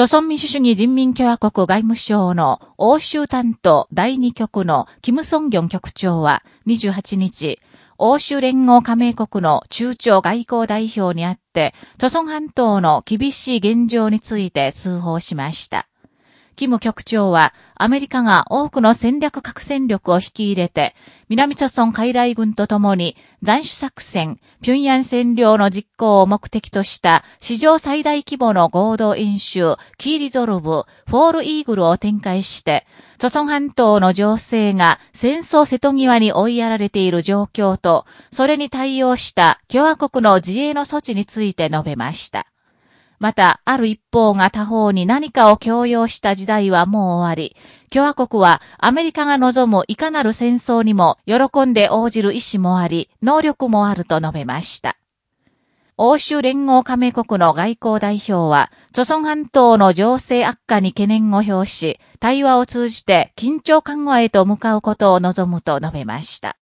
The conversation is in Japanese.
朝鮮民主主義人民共和国外務省の欧州担当第二局のキム・ソンギョン局長は28日、欧州連合加盟国の駐朝外交代表に会って、朝鮮半島の厳しい現状について通報しました。キム局長は、アメリカが多くの戦略核戦力を引き入れて、南朝鮮傀儡軍と共に斬首作戦、平壌占領の実行を目的とした史上最大規模の合同演習、キーリゾルブ、フォールイーグルを展開して、朝鮮半島の情勢が戦争瀬戸際に追いやられている状況と、それに対応した共和国の自衛の措置について述べました。また、ある一方が他方に何かを強要した時代はもう終わり、共和国はアメリカが望むいかなる戦争にも喜んで応じる意志もあり、能力もあると述べました。欧州連合加盟国の外交代表は、諸村半島の情勢悪化に懸念を表し、対話を通じて緊張緩和へと向かうことを望むと述べました。